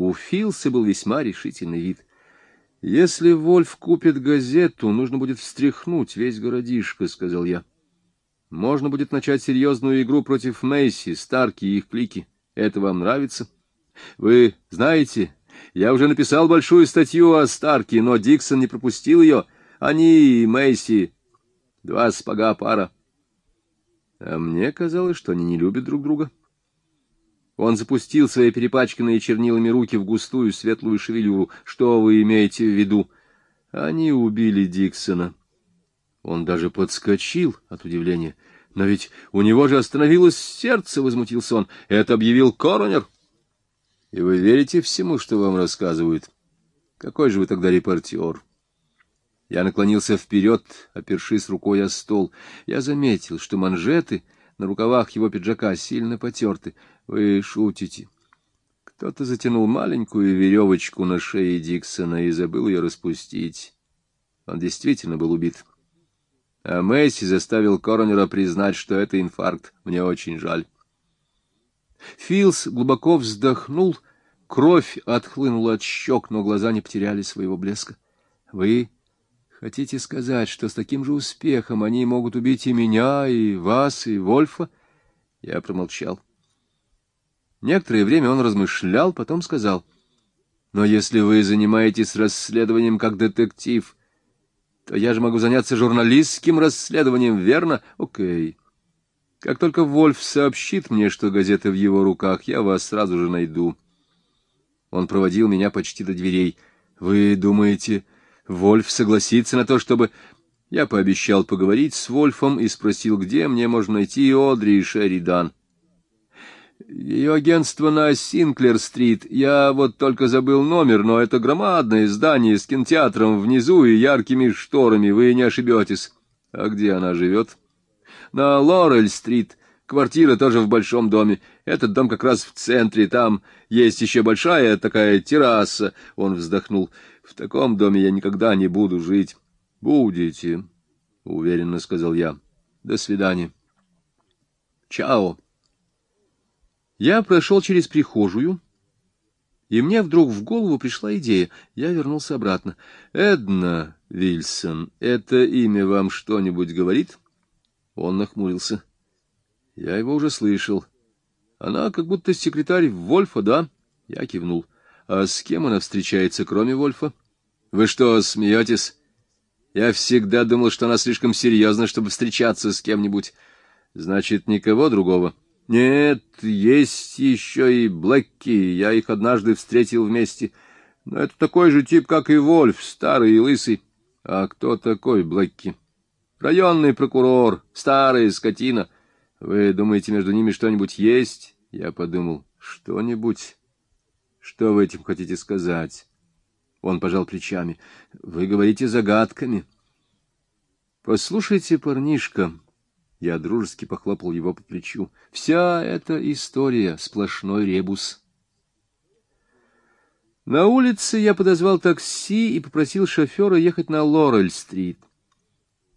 У Филса был весьма решительный вид. «Если Вольф купит газету, нужно будет встряхнуть весь городишко», — сказал я. «Можно будет начать серьезную игру против Мейси, Старки и их клики. Это вам нравится? Вы знаете, я уже написал большую статью о Старке, но Диксон не пропустил ее. Они и Мейси — два спага пара. А мне казалось, что они не любят друг друга». Он запустил свои перепачканные чернилами руки в густую светлую шевелюру. Что вы имеете в виду? Они убили Диксона. Он даже подскочил от удивления. Но ведь у него же остановилось сердце, — возмутился он. Это объявил коронер. И вы верите всему, что вам рассказывают? Какой же вы тогда репортер? Я наклонился вперед, опершись рукой о стол. Я заметил, что манжеты на рукавах его пиджака сильно потерты. Вы шутите. Кто-то затянул маленькую веревочку на шее Диксона и забыл ее распустить. Он действительно был убит. А Месси заставил коронера признать, что это инфаркт. Мне очень жаль. Филс глубоко вздохнул, кровь отхлынула от щек, но глаза не потеряли своего блеска. — Вы хотите сказать, что с таким же успехом они могут убить и меня, и вас, и Вольфа? Я промолчал. — Некоторое время он размышлял, потом сказал, «Но если вы занимаетесь расследованием как детектив, то я же могу заняться журналистским расследованием, верно? Окей. Как только Вольф сообщит мне, что газета в его руках, я вас сразу же найду». Он проводил меня почти до дверей. «Вы думаете, Вольф согласится на то, чтобы...» Я пообещал поговорить с Вольфом и спросил, где мне можно найти Одри и Шеридан. Ее агентство на Синклер-стрит. Я вот только забыл номер, но это громадное здание с кинотеатром внизу и яркими шторами, вы не ошибетесь. А где она живет? На Лорель-стрит. Квартира тоже в большом доме. Этот дом как раз в центре. Там есть еще большая такая терраса. Он вздохнул. В таком доме я никогда не буду жить. Будете, — уверенно сказал я. До свидания. Чао. Я прошел через прихожую, и мне вдруг в голову пришла идея. Я вернулся обратно. «Эдна Вильсон, это имя вам что-нибудь говорит?» Он нахмурился. «Я его уже слышал. Она как будто секретарь Вольфа, да?» Я кивнул. «А с кем она встречается, кроме Вольфа?» «Вы что, смеетесь?» «Я всегда думал, что она слишком серьезна, чтобы встречаться с кем-нибудь. Значит, никого другого?» Нет, есть еще и Блэкки, я их однажды встретил вместе. Но это такой же тип, как и Вольф, старый и лысый. А кто такой Блэкки? Районный прокурор, старая скотина. Вы думаете, между ними что-нибудь есть? Я подумал, что-нибудь? Что вы этим хотите сказать? Он пожал плечами. Вы говорите загадками. Послушайте, парнишка, я дружески похлопал его по плечу. Вся эта история — сплошной ребус. На улице я подозвал такси и попросил шофера ехать на Лорель-стрит.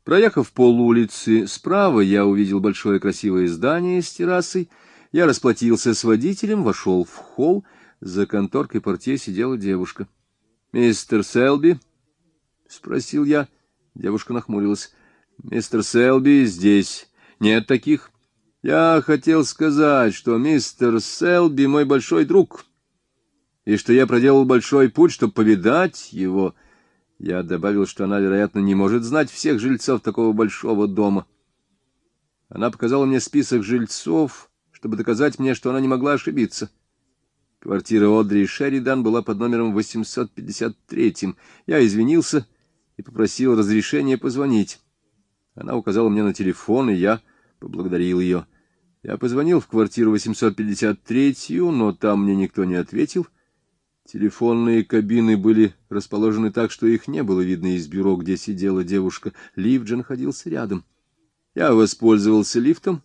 Проехав пол улицы, справа я увидел большое красивое здание с террасой. Я расплатился с водителем, вошел в холл. За конторкой портье сидела девушка. — Мистер Селби? — спросил я. Девушка нахмурилась. — Мистер Селби здесь. Нет таких. Я хотел сказать, что мистер Селби мой большой друг, и что я проделал большой путь, чтобы повидать его. Я добавил, что она, вероятно, не может знать всех жильцов такого большого дома. Она показала мне список жильцов, чтобы доказать мне, что она не могла ошибиться. Квартира Одри Шеридан была под номером 853. Я извинился и попросил разрешения позвонить. Она указала мне на телефон, и я поблагодарил ее. Я позвонил в квартиру 853, но там мне никто не ответил. Телефонные кабины были расположены так, что их не было видно из бюро, где сидела девушка. Лифт же находился рядом. Я воспользовался лифтом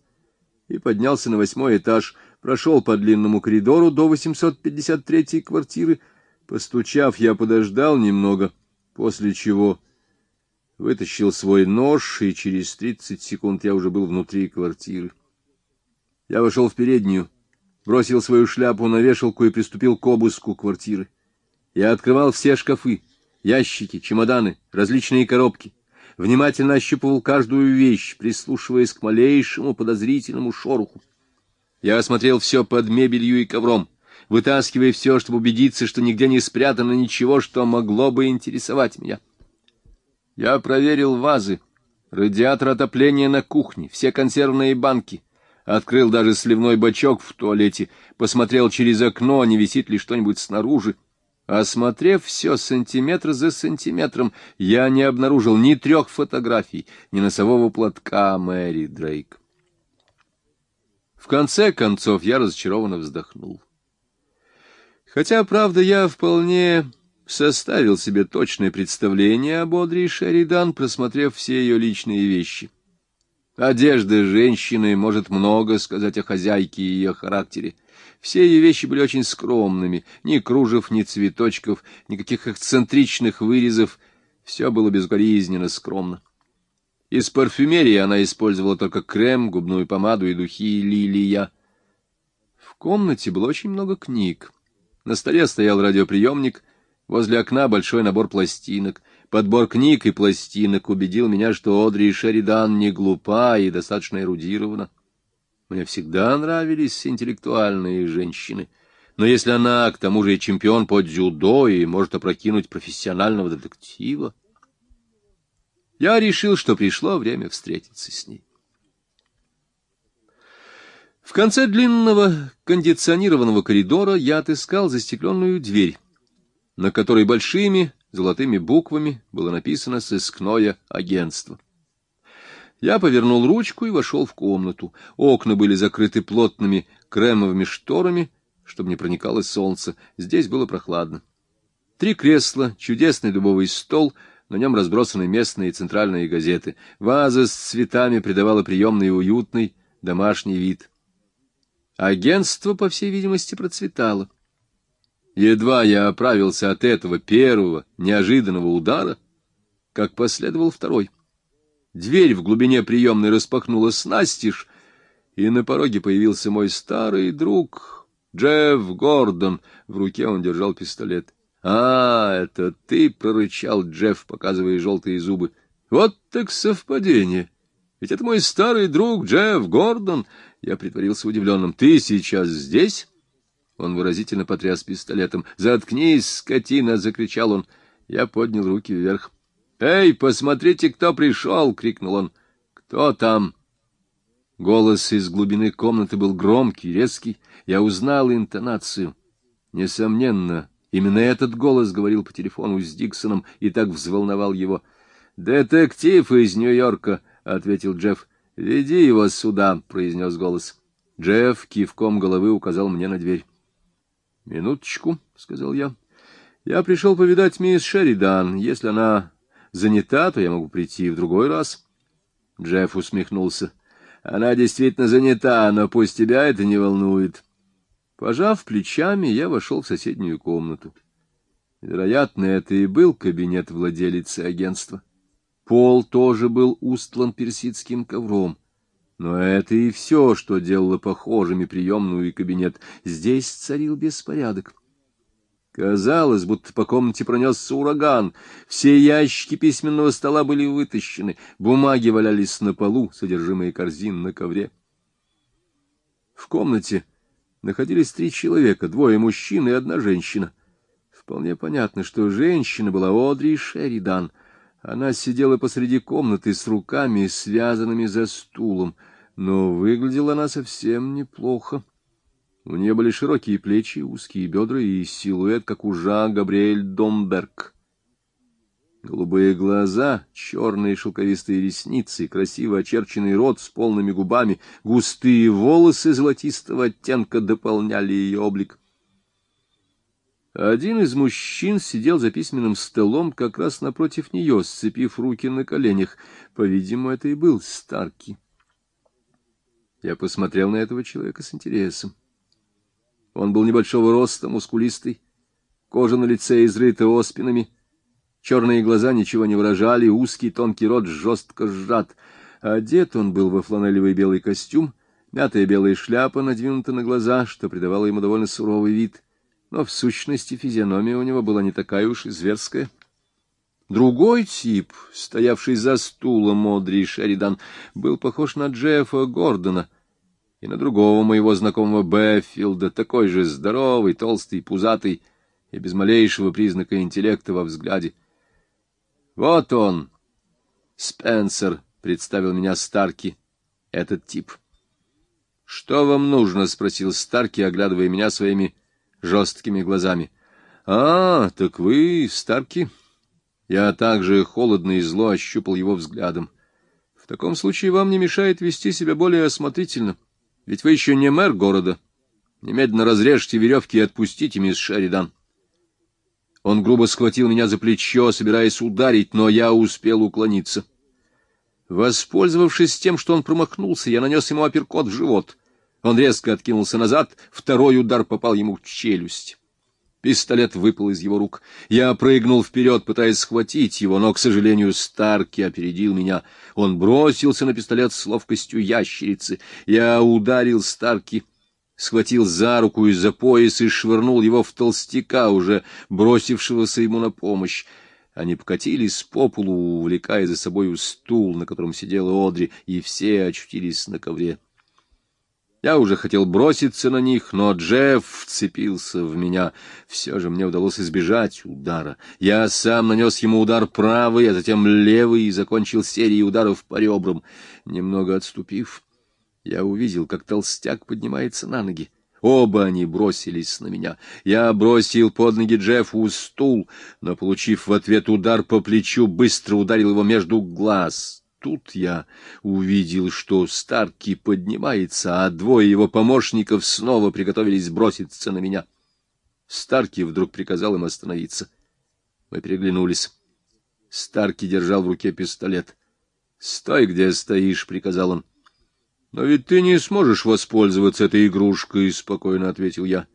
и поднялся на восьмой этаж, прошел по длинному коридору до 853 квартиры. Постучав, я подождал немного, после чего вытащил свой нож, и через тридцать секунд я уже был внутри квартиры. Я вошел в переднюю, бросил свою шляпу на вешалку и приступил к обыску квартиры. Я открывал все шкафы, ящики, чемоданы, различные коробки, внимательно ощупывал каждую вещь, прислушиваясь к малейшему подозрительному шороху. Я осмотрел все под мебелью и ковром, вытаскивая все, чтобы убедиться, что нигде не спрятано ничего, что могло бы интересовать меня. Я проверил вазы, радиатор отопления на кухне, все консервные банки, открыл даже сливной бачок в туалете, посмотрел через окно, не висит ли что-нибудь снаружи. Осмотрев все сантиметр за сантиметром, я не обнаружил ни трех фотографий, ни носового платка Мэри Дрейк. В конце концов я разочарованно вздохнул. Хотя, правда, я вполне составил себе точное представление об Одри Шеридан, просмотрев все ее личные вещи. Одежда женщины может много сказать о хозяйке и ее характере. Все ее вещи были очень скромными, ни кружев, ни цветочков, никаких эксцентричных вырезов. Все было безукоризненно скромно. Из парфюмерии она использовала только крем, губную помаду и духи лилия. В комнате было очень много книг. На столе стоял радиоприемник, возле окна большой набор пластинок. Подбор книг и пластинок убедил меня, что Одри Шеридан не глупа и достаточно эрудирована. Мне всегда нравились интеллектуальные женщины. Но если она, к тому же, и чемпион по дзюдо и может опрокинуть профессионального детектива... Я решил, что пришло время встретиться с ней. В конце длинного кондиционированного коридора я отыскал застекленную дверь, на которой большими золотыми буквами было написано «Сыскное агентство». Я повернул ручку и вошел в комнату. Окна были закрыты плотными кремовыми шторами, чтобы не проникало солнце. Здесь было прохладно. Три кресла, чудесный дубовый стол, на нем разбросаны местные и центральные газеты. Ваза с цветами придавала приемный уютный домашний вид. Агентство, по всей видимости, процветало. Едва я оправился от этого первого неожиданного удара, как последовал второй. Дверь в глубине приемной распахнулась настежь, и на пороге появился мой старый друг Джефф Гордон. В руке он держал пистолет. — А, это ты, — прорычал Джефф, показывая желтые зубы. — Вот так совпадение. Ведь это мой старый друг Джефф Гордон. Я притворился удивленным. — Ты сейчас здесь? Он выразительно потряс пистолетом. — Заткнись, скотина! — закричал он. Я поднял руки вверх. — Эй, посмотрите, кто пришел! — крикнул он. — Кто там? Голос из глубины комнаты был громкий, резкий. Я узнал интонацию. Несомненно, именно этот голос говорил по телефону с Диксоном и так взволновал его. — Детектив из Нью-Йорка! —— ответил Джефф. — Веди его сюда, — произнес голос. Джефф кивком головы указал мне на дверь. — Минуточку, — сказал я. — Я пришел повидать мисс Шеридан. Если она занята, то я могу прийти в другой раз. Джефф усмехнулся. — Она действительно занята, но пусть тебя это не волнует. Пожав плечами, я вошел в соседнюю комнату. Вероятно, это и был кабинет владелицы агентства. Пол тоже был устлан персидским ковром. Но это и все, что делало похожими приемную и кабинет. Здесь царил беспорядок. Казалось, будто по комнате пронесся ураган. Все ящики письменного стола были вытащены, бумаги валялись на полу, содержимое корзин на ковре. В комнате находились три человека, двое мужчин и одна женщина. Вполне понятно, что женщина была Одри Шеридан — она сидела посреди комнаты с руками, связанными за стулом, но выглядела она совсем неплохо. У нее были широкие плечи, узкие бедра и силуэт, как у Жа Габриэль Домберг. Голубые глаза, черные шелковистые ресницы, красиво очерченный рот с полными губами, густые волосы золотистого оттенка дополняли ее облик. Один из мужчин сидел за письменным столом как раз напротив нее, сцепив руки на коленях. По-видимому, это и был Старки. Я посмотрел на этого человека с интересом. Он был небольшого роста, мускулистый, кожа на лице изрыта оспинами, черные глаза ничего не выражали, узкий тонкий рот жестко сжат. Одет он был во фланелевый белый костюм, Мятая белая шляпа надвинута на глаза, что придавало ему довольно суровый вид, но в сущности физиономия у него была не такая уж и зверская. Другой тип, стоявший за стулом Модри Шеридан, был похож на Джеффа Гордона и на другого моего знакомого Бэффилда, такой же здоровый, толстый, пузатый и без малейшего признака интеллекта во взгляде. «Вот он, Спенсер», — представил меня Старки, этот тип. «Что вам нужно?» — спросил Старки, оглядывая меня своими жесткими глазами. «А, так вы, Старки?» Я также холодно и зло ощупал его взглядом. «В таком случае вам не мешает вести себя более осмотрительно, ведь вы еще не мэр города. Немедленно разрежьте веревки и отпустите мисс Шеридан». Он грубо схватил меня за плечо, собираясь ударить, но я успел уклониться. Воспользовавшись тем, что он промахнулся, я нанес ему апперкот в живот. Он резко откинулся назад, второй удар попал ему в челюсть. Пистолет выпал из его рук. Я прыгнул вперед, пытаясь схватить его, но, к сожалению, Старки опередил меня. Он бросился на пистолет с ловкостью ящерицы. Я ударил Старки, схватил за руку и за пояс и швырнул его в толстяка, уже бросившегося ему на помощь. Они покатились по полу, увлекая за собой стул, на котором сидела Одри, и все очутились на ковре. Я уже хотел броситься на них, но Джефф вцепился в меня. Все же мне удалось избежать удара. Я сам нанес ему удар правый, а затем левый и закончил серию ударов по ребрам. Немного отступив, я увидел, как толстяк поднимается на ноги. Оба они бросились на меня. Я бросил под ноги Джеффу стул, но, получив в ответ удар по плечу, быстро ударил его между глаз. Тут я увидел, что Старки поднимается, а двое его помощников снова приготовились броситься на меня. Старки вдруг приказал им остановиться. Мы переглянулись. Старки держал в руке пистолет. — Стой, где стоишь, — приказал он. Но ведь ты не сможешь воспользоваться этой игрушкой, — спокойно ответил я.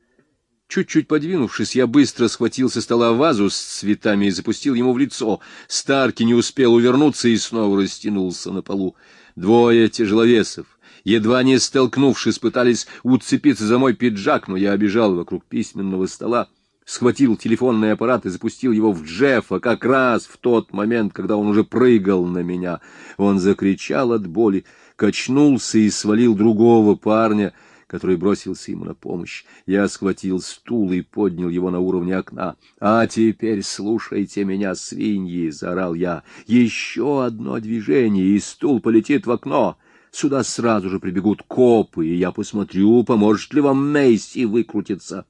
Чуть-чуть подвинувшись, я быстро схватил со стола вазу с цветами и запустил ему в лицо. Старки не успел увернуться и снова растянулся на полу. Двое тяжеловесов, едва не столкнувшись, пытались уцепиться за мой пиджак, но я обежал вокруг письменного стола, схватил телефонный аппарат и запустил его в Джеффа как раз в тот момент, когда он уже прыгал на меня. Он закричал от боли качнулся и свалил другого парня, который бросился ему на помощь. Я схватил стул и поднял его на уровне окна. — А теперь слушайте меня, свиньи! — заорал я. — Еще одно движение, и стул полетит в окно. Сюда сразу же прибегут копы, и я посмотрю, поможет ли вам Мейси выкрутиться.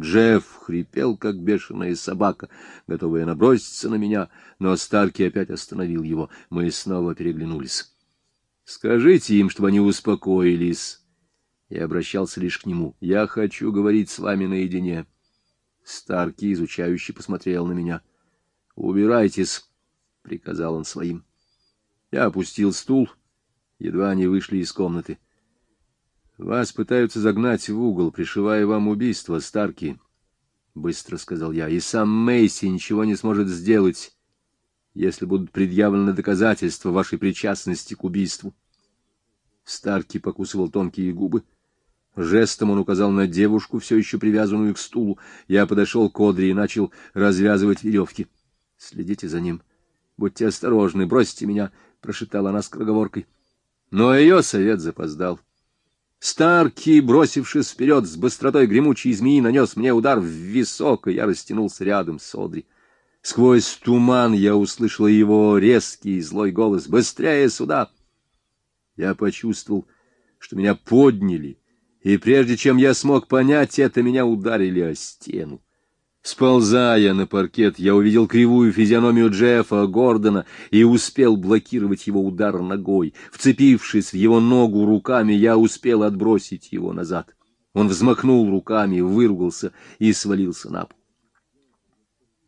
Джефф хрипел, как бешеная собака, готовая наброситься на меня, но Старки опять остановил его. Мы снова переглянулись. Скажите им, чтобы они успокоились. Я обращался лишь к нему. Я хочу говорить с вами наедине. Старки, изучающий, посмотрел на меня. Убирайтесь, — приказал он своим. Я опустил стул, едва они вышли из комнаты. Вас пытаются загнать в угол, пришивая вам убийство, Старки, — быстро сказал я. И сам Мейси ничего не сможет сделать если будут предъявлены доказательства вашей причастности к убийству. Старки покусывал тонкие губы. Жестом он указал на девушку, все еще привязанную к стулу. Я подошел к Одри и начал развязывать веревки. — Следите за ним. Будьте осторожны, бросьте меня, — прошептала она скороговоркой. Но ее совет запоздал. Старки, бросившись вперед с быстротой гремучей змеи, нанес мне удар в висок, и я растянулся рядом с Одри. Сквозь туман я услышал его резкий злой голос «Быстрее сюда!» Я почувствовал, что меня подняли, и прежде чем я смог понять это, меня ударили о стену. Сползая на паркет, я увидел кривую физиономию Джеффа Гордона и успел блокировать его удар ногой. Вцепившись в его ногу руками, я успел отбросить его назад. Он взмахнул руками, выругался и свалился на пол.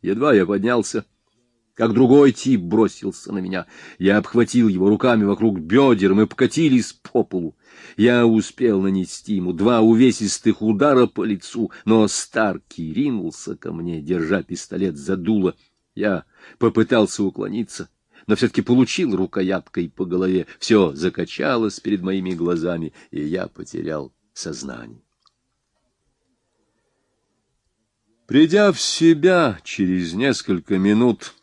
Едва я поднялся, как другой тип бросился на меня. Я обхватил его руками вокруг бедер, мы покатились по полу. Я успел нанести ему два увесистых удара по лицу, но Старки ринулся ко мне, держа пистолет за дуло. Я попытался уклониться, но все-таки получил рукояткой по голове. Все закачалось перед моими глазами, и я потерял сознание. Придя в себя через несколько минут,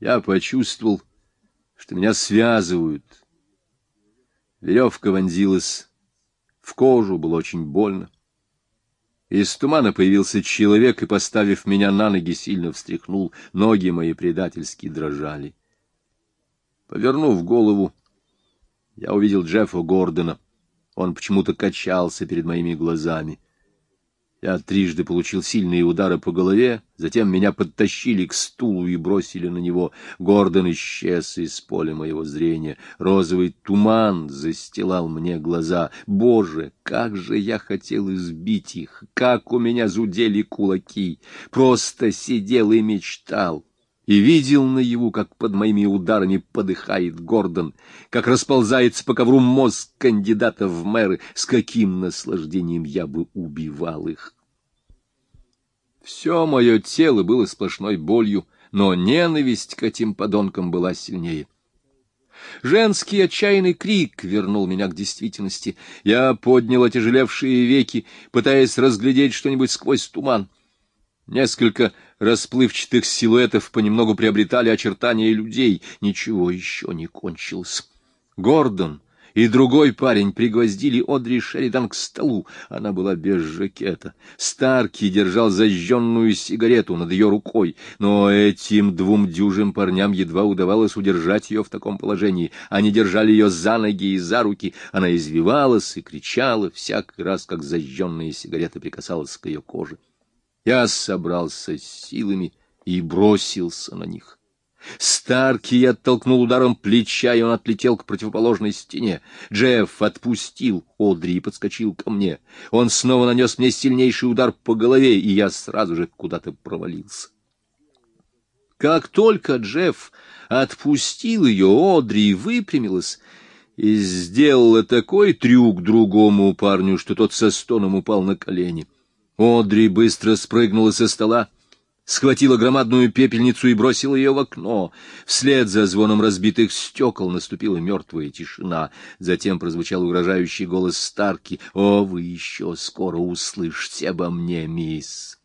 я почувствовал, что меня связывают. Веревка вонзилась в кожу, было очень больно. Из тумана появился человек и, поставив меня на ноги, сильно встряхнул. Ноги мои предательски дрожали. Повернув голову, я увидел Джеффа Гордона. Он почему-то качался перед моими глазами. Я трижды получил сильные удары по голове, затем меня подтащили к стулу и бросили на него. Гордон исчез из поля моего зрения. Розовый туман застилал мне глаза. Боже, как же я хотел избить их! Как у меня зудели кулаки! Просто сидел и мечтал и видел наяву, как под моими ударами подыхает Гордон, как расползается по ковру мозг кандидата в мэры, с каким наслаждением я бы убивал их. Все мое тело было сплошной болью, но ненависть к этим подонкам была сильнее. Женский отчаянный крик вернул меня к действительности. Я поднял отяжелевшие веки, пытаясь разглядеть что-нибудь сквозь туман. Несколько расплывчатых силуэтов понемногу приобретали очертания людей. Ничего еще не кончилось. Гордон и другой парень пригвоздили Одри Шеридан к столу. Она была без жакета. Старки держал зажженную сигарету над ее рукой, но этим двум дюжим парням едва удавалось удержать ее в таком положении. Они держали ее за ноги и за руки. Она извивалась и кричала всякий раз, как зажженная сигарета прикасалась к ее коже. Я собрался с силами и бросился на них. Старки я оттолкнул ударом плеча, и он отлетел к противоположной стене. Джефф отпустил Одри и подскочил ко мне. Он снова нанес мне сильнейший удар по голове, и я сразу же куда-то провалился. Как только Джефф отпустил ее, Одри выпрямилась и сделала такой трюк другому парню, что тот со стоном упал на колени. Одри быстро спрыгнула со стола, схватила громадную пепельницу и бросила ее в окно. Вслед за звоном разбитых стекол наступила мертвая тишина. Затем прозвучал угрожающий голос Старки. «О, вы еще скоро услышите обо мне, мисс!»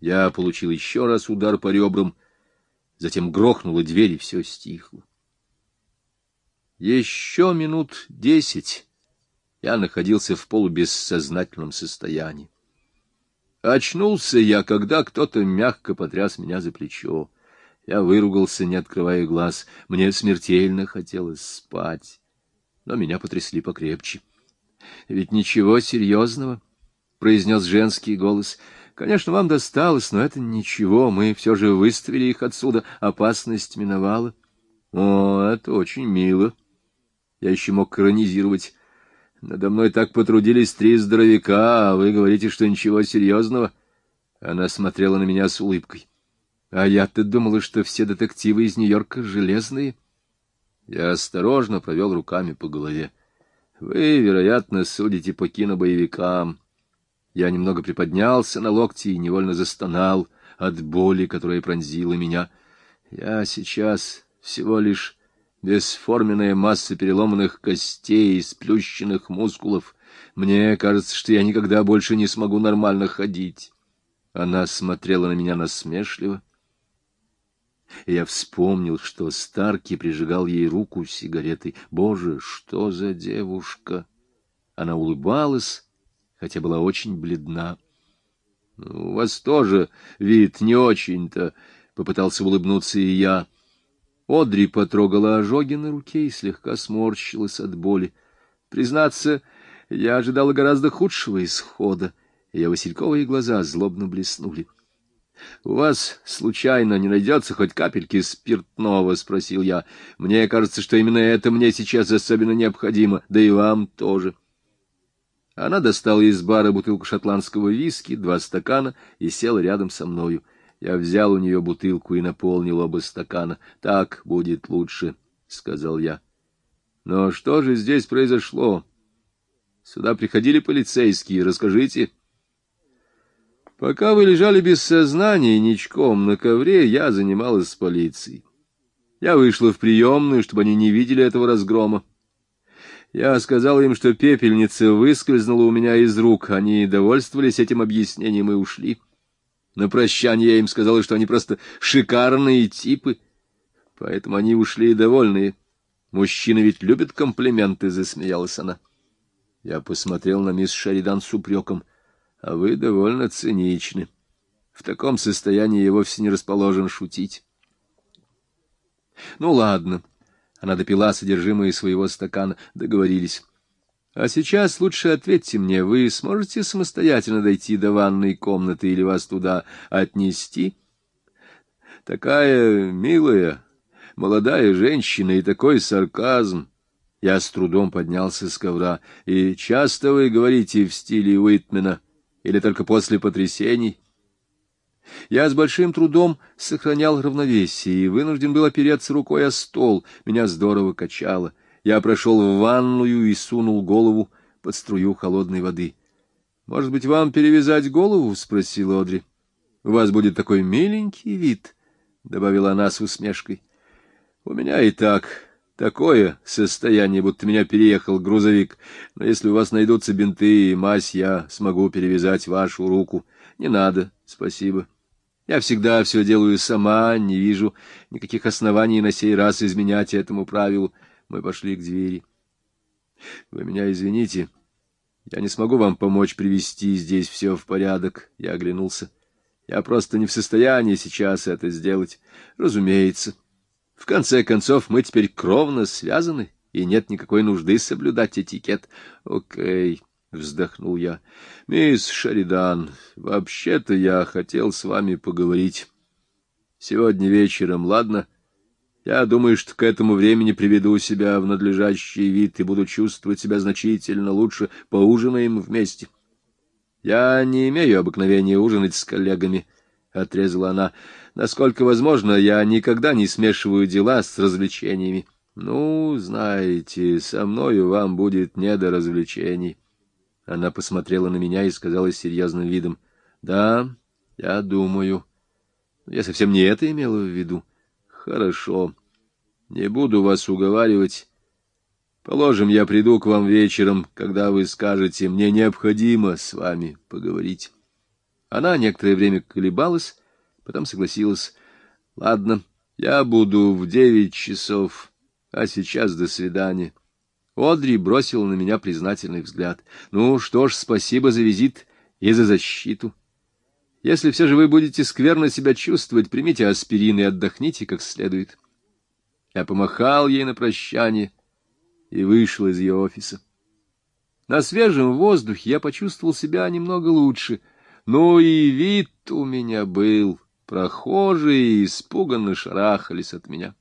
Я получил еще раз удар по ребрам, затем грохнула дверь, и все стихло. Еще минут десять я находился в полубессознательном состоянии. Очнулся я, когда кто-то мягко потряс меня за плечо. Я выругался, не открывая глаз. Мне смертельно хотелось спать, но меня потрясли покрепче. — Ведь ничего серьезного, — произнес женский голос. — Конечно, вам досталось, но это ничего. Мы все же выставили их отсюда. Опасность миновала. — О, это очень мило. Я еще мог коронизировать. Надо мной так потрудились три здоровяка, а вы говорите, что ничего серьезного. Она смотрела на меня с улыбкой. А я-то думала, что все детективы из Нью-Йорка железные. Я осторожно провел руками по голове. Вы, вероятно, судите по кинобоевикам. Я немного приподнялся на локти и невольно застонал от боли, которая пронзила меня. Я сейчас всего лишь бесформенная масса переломанных костей и сплющенных мускулов. Мне кажется, что я никогда больше не смогу нормально ходить. Она смотрела на меня насмешливо. Я вспомнил, что Старки прижигал ей руку сигаретой. Боже, что за девушка! Она улыбалась, хотя была очень бледна. — У вас тоже вид не очень-то, — попытался улыбнуться и я. — Одри потрогала ожоги на руке и слегка сморщилась от боли. Признаться, я ожидала гораздо худшего исхода. Ее васильковые глаза злобно блеснули. — У вас, случайно, не найдется хоть капельки спиртного? — спросил я. — Мне кажется, что именно это мне сейчас особенно необходимо, да и вам тоже. Она достала из бара бутылку шотландского виски, два стакана и села рядом со мною. Я взял у нее бутылку и наполнил оба стакана. Так будет лучше, — сказал я. Но что же здесь произошло? Сюда приходили полицейские, расскажите. Пока вы лежали без сознания ничком на ковре, я занималась с полицией. Я вышла в приемную, чтобы они не видели этого разгрома. Я сказал им, что пепельница выскользнула у меня из рук. Они довольствовались этим объяснением и ушли. На прощание я им сказал, что они просто шикарные типы. Поэтому они ушли довольные. Мужчины ведь любят комплименты, — засмеялась она. Я посмотрел на мисс Шаридан с упреком. — А вы довольно циничны. В таком состоянии я вовсе не расположен шутить. — Ну, ладно. Она допила содержимое своего стакана. Договорились. — А сейчас лучше ответьте мне, вы сможете самостоятельно дойти до ванной комнаты или вас туда отнести? — Такая милая, молодая женщина и такой сарказм. Я с трудом поднялся с ковра. И часто вы говорите в стиле Уитмена или только после потрясений? Я с большим трудом сохранял равновесие и вынужден был опереться рукой о стол. Меня здорово качало. Я прошел в ванную и сунул голову под струю холодной воды. — Может быть, вам перевязать голову? — спросил Одри. — У вас будет такой миленький вид, — добавила она с усмешкой. — У меня и так такое состояние, будто меня переехал грузовик. Но если у вас найдутся бинты и мазь, я смогу перевязать вашу руку. Не надо, спасибо. — я всегда все делаю сама, не вижу никаких оснований на сей раз изменять этому правилу. Мы пошли к двери. Вы меня извините, я не смогу вам помочь привести здесь все в порядок. Я оглянулся. Я просто не в состоянии сейчас это сделать. Разумеется. В конце концов, мы теперь кровно связаны, и нет никакой нужды соблюдать этикет. Окей. — вздохнул я. — Мисс Шаридан, вообще-то я хотел с вами поговорить. Сегодня вечером, ладно? Я думаю, что к этому времени приведу себя в надлежащий вид и буду чувствовать себя значительно лучше. Поужинаем вместе. — Я не имею обыкновения ужинать с коллегами, — отрезала она. — Насколько возможно, я никогда не смешиваю дела с развлечениями. — Ну, знаете, со мною вам будет не до развлечений. Она посмотрела на меня и сказала с серьезным видом. — Да, я думаю. Я совсем не это имела в виду. — Хорошо. Не буду вас уговаривать. Положим, я приду к вам вечером, когда вы скажете, мне необходимо с вами поговорить. Она некоторое время колебалась, потом согласилась. — Ладно, я буду в девять часов, а сейчас до свидания. Одри бросила на меня признательный взгляд. «Ну что ж, спасибо за визит и за защиту. Если все же вы будете скверно себя чувствовать, примите аспирин и отдохните как следует». Я помахал ей на прощание и вышел из ее офиса. На свежем воздухе я почувствовал себя немного лучше, но и вид у меня был. Прохожие испуганно шарахались от меня.